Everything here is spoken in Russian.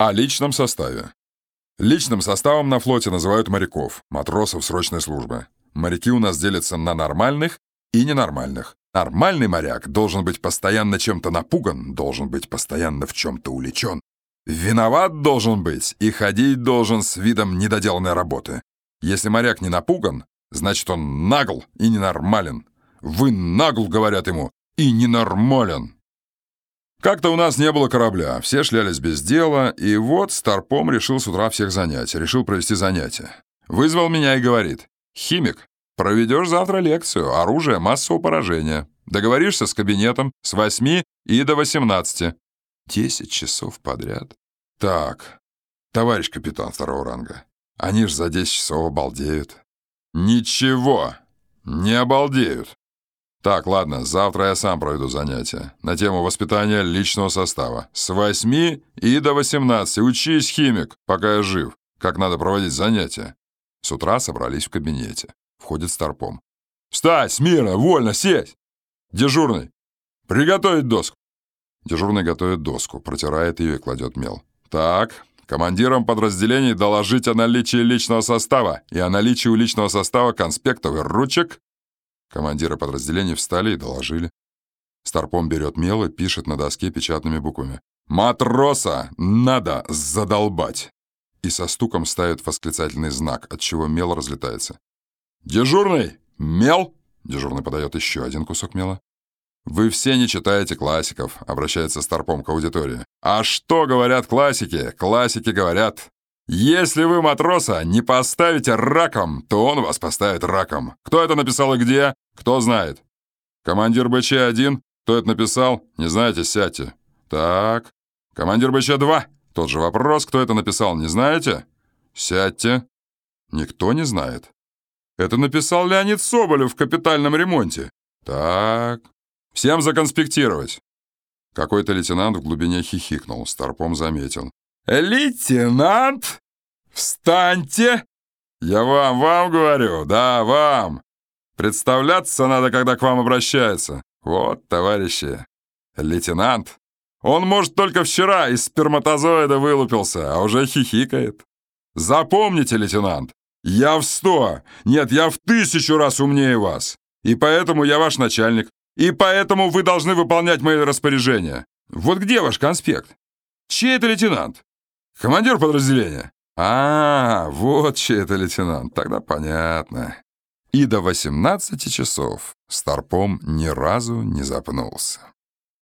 О личном составе. Личным составом на флоте называют моряков, матросов срочной службы. Моряки у нас делятся на нормальных и ненормальных. Нормальный моряк должен быть постоянно чем-то напуган, должен быть постоянно в чем-то увлечен. Виноват должен быть и ходить должен с видом недоделанной работы. Если моряк не напуган, значит он нагл и ненормален. Вы нагл, говорят ему, и ненормален. Как-то у нас не было корабля, все шлялись без дела, и вот Старпом решил с утра всех занять, решил провести занятия. Вызвал меня и говорит, «Химик, проведешь завтра лекцию «Оружие массового поражения». Договоришься с кабинетом с 8 и до 18. 10 часов подряд. Так, товарищ капитан второго ранга, они ж за 10 часов обалдеют. Ничего, не обалдеют. Так, ладно, завтра я сам проведу занятия на тему воспитания личного состава. С 8 и до 18. Учись, химик, пока я жив, как надо проводить занятия. С утра собрались в кабинете. Входит Старпом. «Встать, смирно, вольно, сесть! Дежурный, приготовить доску!» Дежурный готовит доску, протирает ее и кладет мел. «Так, командирам подразделений доложить о наличии личного состава и о наличии у личного состава конспектов и ручек Командиры подразделений встали и доложили. Старпом берет мел и пишет на доске печатными буквами. «Матроса надо задолбать!» И со стуком ставит восклицательный знак, от чего мел разлетается. «Дежурный! Мел!» Дежурный подает еще один кусок мела. «Вы все не читаете классиков», — обращается Старпом к аудитории. «А что говорят классики? Классики говорят, если вы матроса не поставите раком, то он вас поставит раком. Кто это написал и где? Кто знает? Командир БЧ-1? Кто это написал? Не знаете? Сядьте. Так. Командир БЧ-2? Тот же вопрос. Кто это написал? Не знаете? Сядьте. Никто не знает. Это написал Леонид Соболев в капитальном ремонте. Так. Всем законспектировать. Какой-то лейтенант в глубине хихикнул. Старпом заметил. «Лейтенант, встаньте!» «Я вам, вам говорю, да, вам. Представляться надо, когда к вам обращаются. Вот, товарищи, лейтенант. Он, может, только вчера из сперматозоида вылупился, а уже хихикает. Запомните, лейтенант, я в сто, нет, я в тысячу раз умнее вас. И поэтому я ваш начальник. И поэтому вы должны выполнять мои распоряжения. Вот где ваш конспект? Чей это лейтенант? Командир подразделения? А, вот чей это лейтенант, тогда понятно. И до 18 часов Старпом ни разу не запнулся.